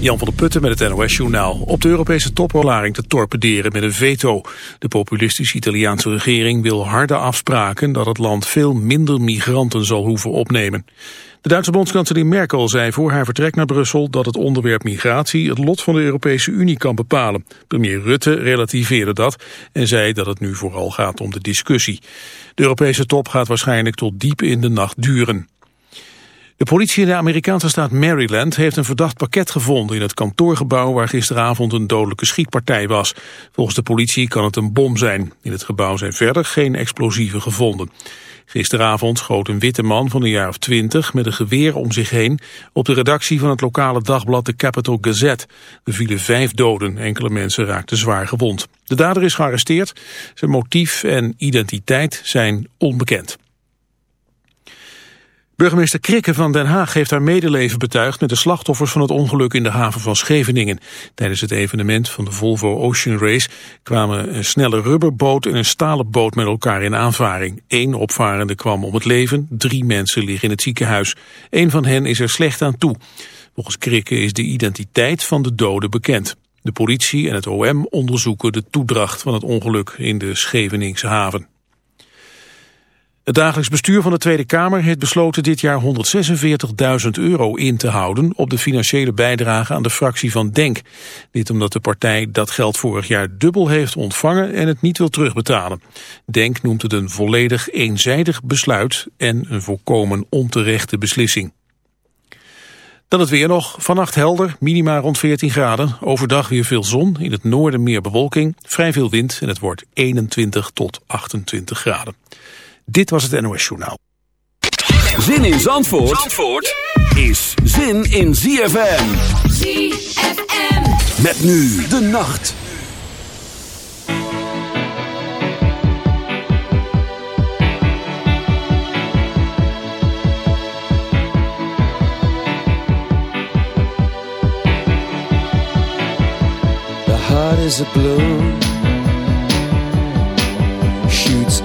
Jan van der Putten met het NOS-journaal. Op de Europese topverklaring te torpederen met een veto. De populistische Italiaanse regering wil harde afspraken... dat het land veel minder migranten zal hoeven opnemen. De Duitse bondskanselier Merkel zei voor haar vertrek naar Brussel... dat het onderwerp migratie het lot van de Europese Unie kan bepalen. Premier Rutte relativeerde dat en zei dat het nu vooral gaat om de discussie. De Europese top gaat waarschijnlijk tot diep in de nacht duren. De politie in de Amerikaanse staat Maryland heeft een verdacht pakket gevonden in het kantoorgebouw waar gisteravond een dodelijke schietpartij was. Volgens de politie kan het een bom zijn. In het gebouw zijn verder geen explosieven gevonden. Gisteravond schoot een witte man van een jaar of twintig met een geweer om zich heen op de redactie van het lokale dagblad de Capital Gazette. Er vielen vijf doden, enkele mensen raakten zwaar gewond. De dader is gearresteerd, zijn motief en identiteit zijn onbekend. Burgemeester Krikke van Den Haag heeft haar medeleven betuigd met de slachtoffers van het ongeluk in de haven van Scheveningen. Tijdens het evenement van de Volvo Ocean Race kwamen een snelle rubberboot en een stalen boot met elkaar in aanvaring. Eén opvarende kwam om het leven, drie mensen liggen in het ziekenhuis. Een van hen is er slecht aan toe. Volgens Krikke is de identiteit van de doden bekend. De politie en het OM onderzoeken de toedracht van het ongeluk in de Scheveningse haven. Het dagelijks bestuur van de Tweede Kamer heeft besloten dit jaar 146.000 euro in te houden op de financiële bijdrage aan de fractie van DENK. Dit omdat de partij dat geld vorig jaar dubbel heeft ontvangen en het niet wil terugbetalen. DENK noemt het een volledig eenzijdig besluit en een volkomen onterechte beslissing. Dan het weer nog. Vannacht helder, minima rond 14 graden. Overdag weer veel zon, in het noorden meer bewolking, vrij veel wind en het wordt 21 tot 28 graden. Dit was het NOS Journaal. Zin in Zandvoort, Zandvoort is zin in ZFM. ZFM. Met nu de nacht. The heart is a blue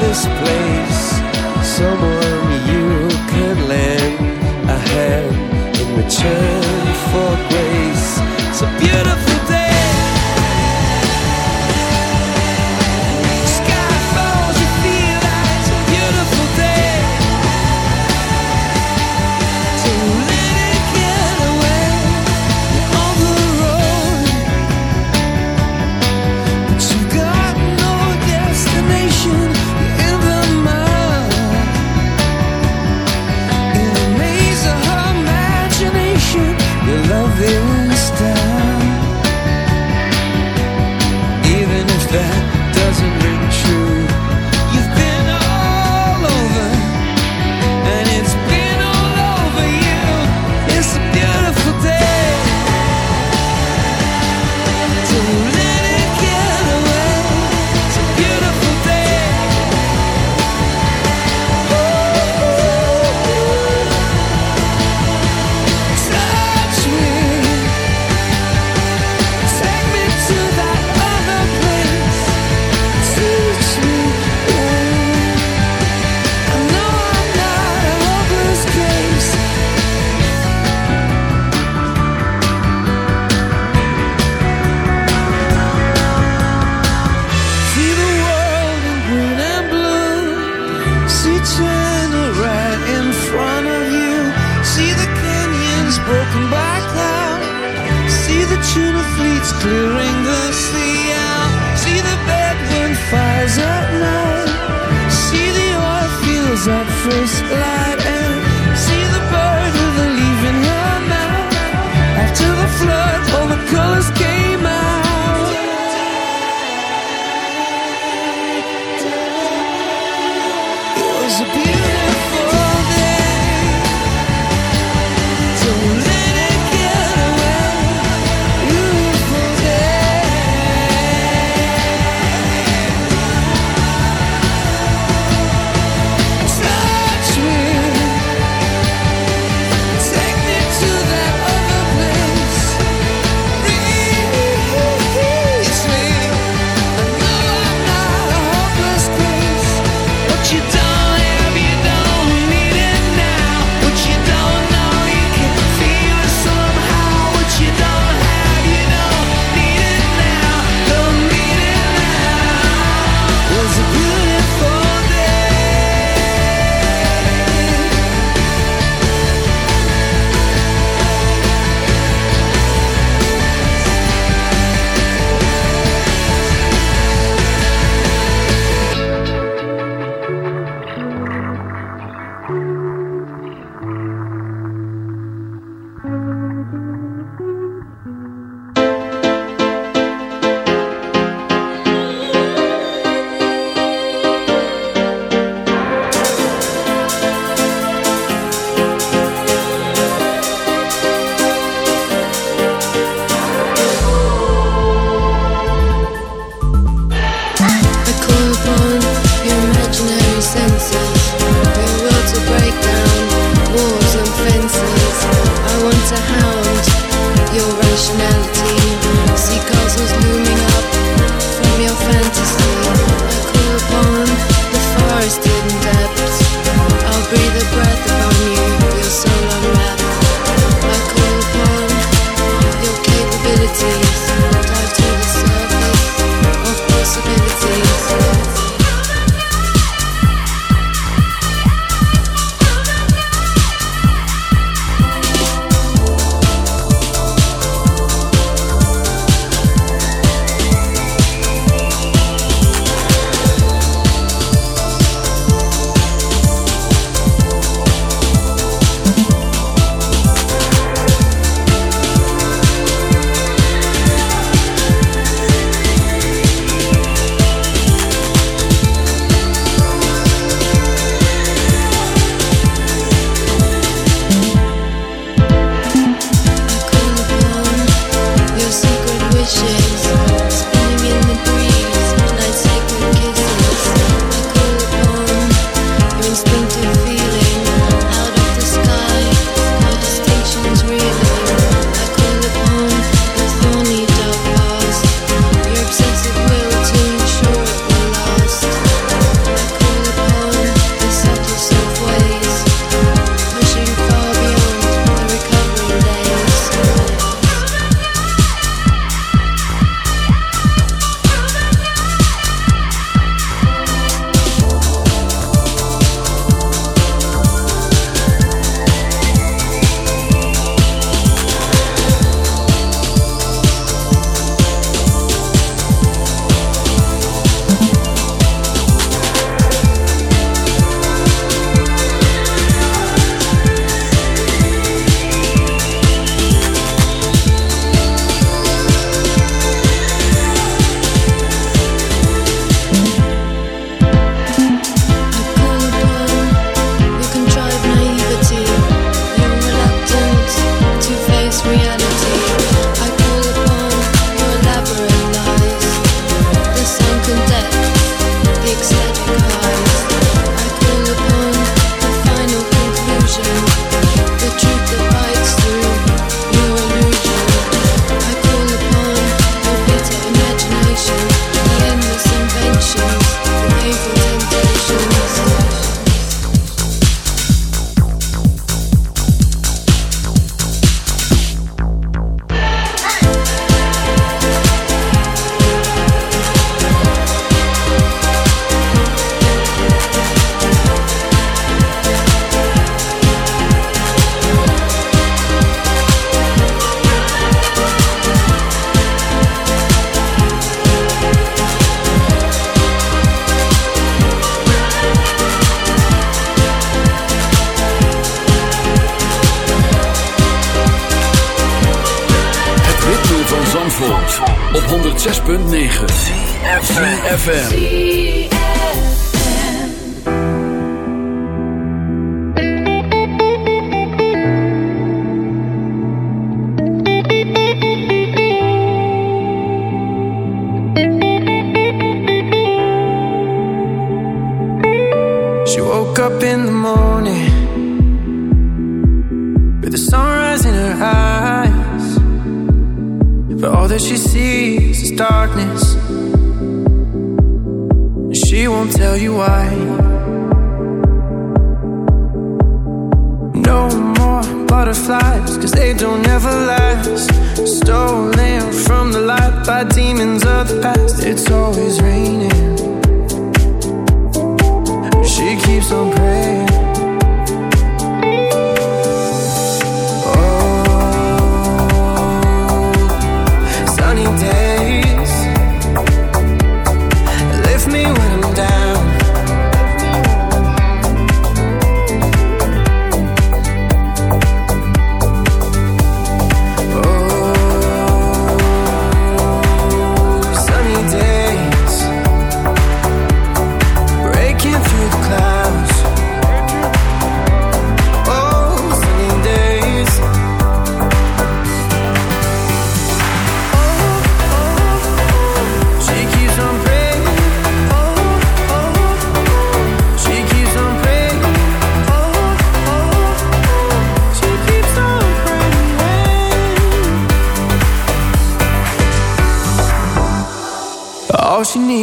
this place. Someone you can lend a hand in return for grace.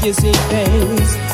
Kissing face.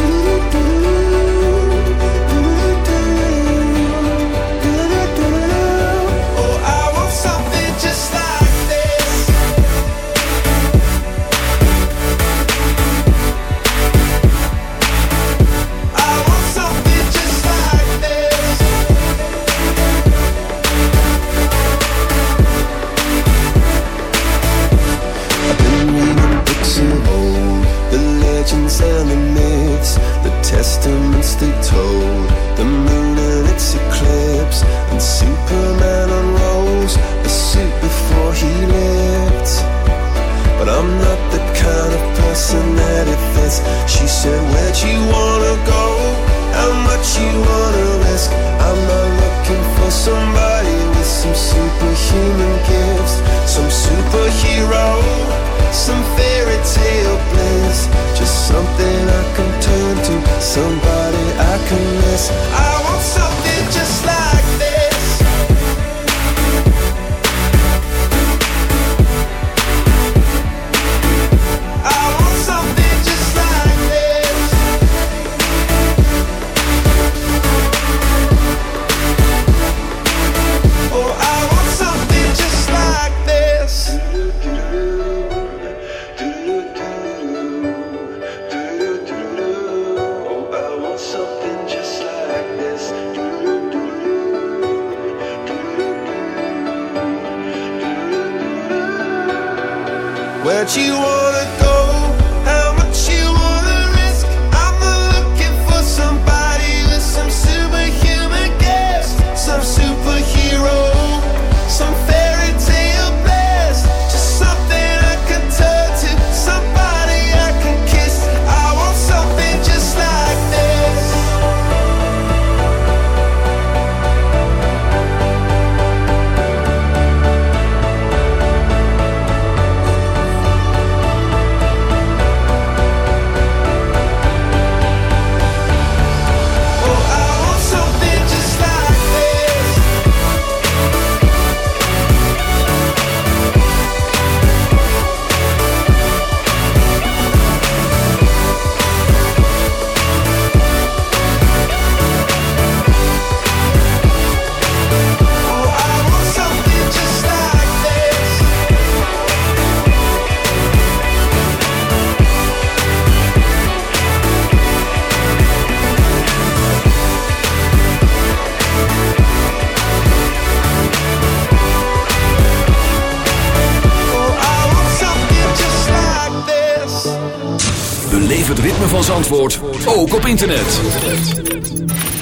Ook op internet.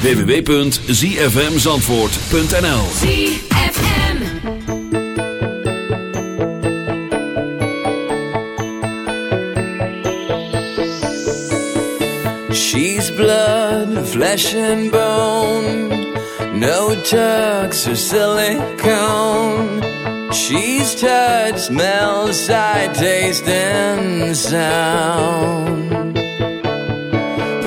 www.zfmzandvoort.nl She's blood, flesh and bone. No tucks or silicone. She's touch, smell, sight, taste and sound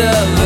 of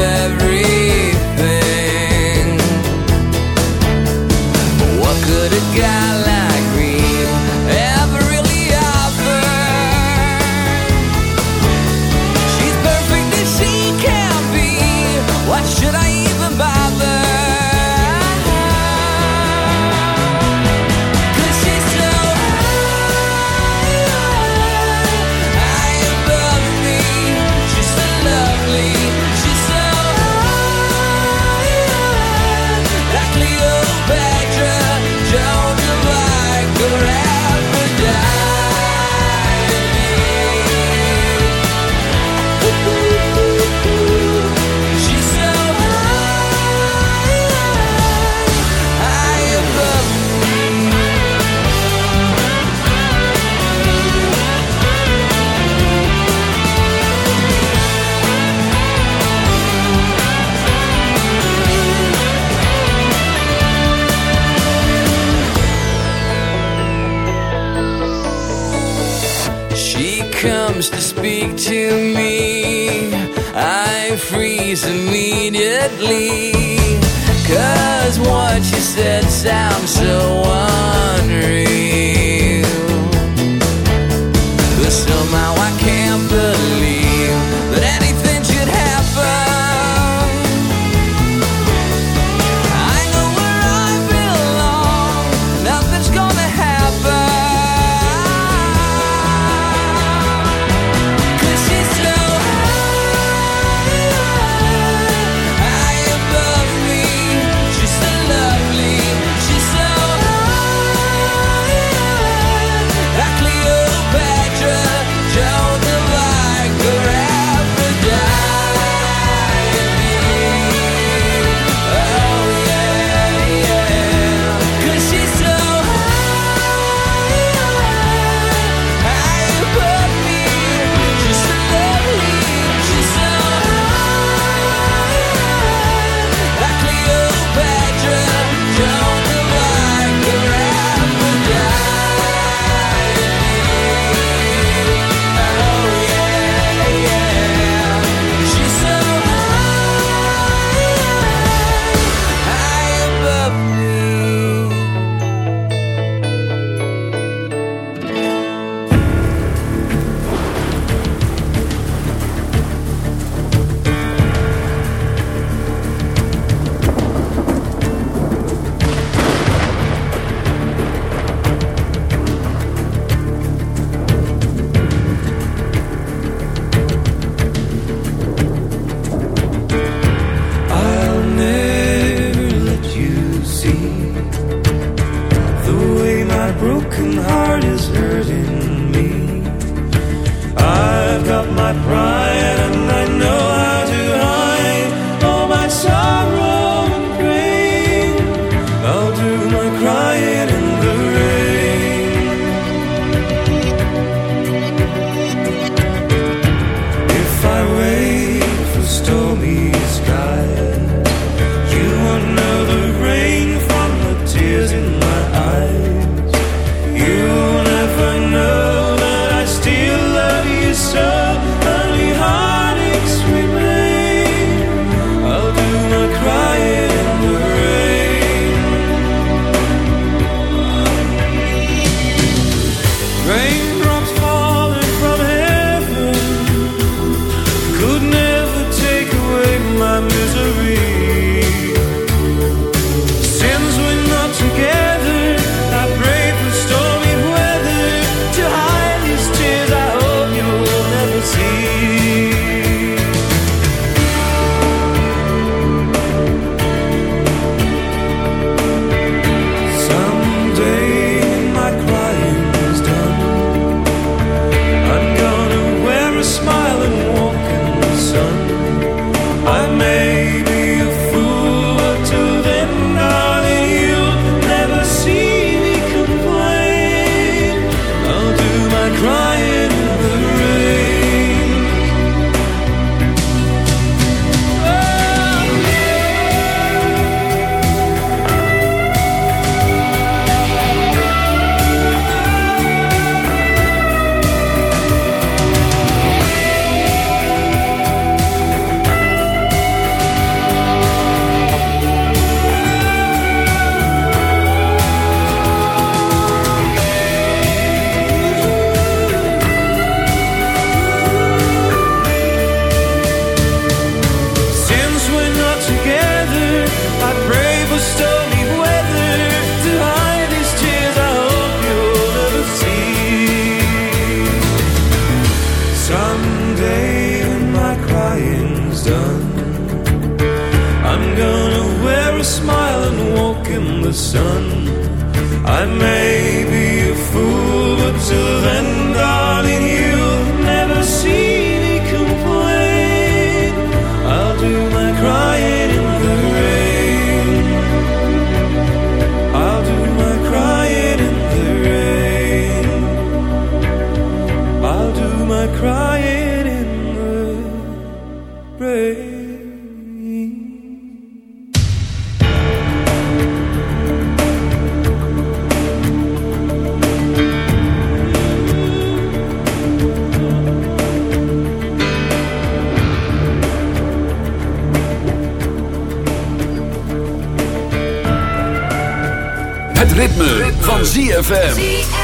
Ritme, van ZFM.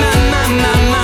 My, my, my, my,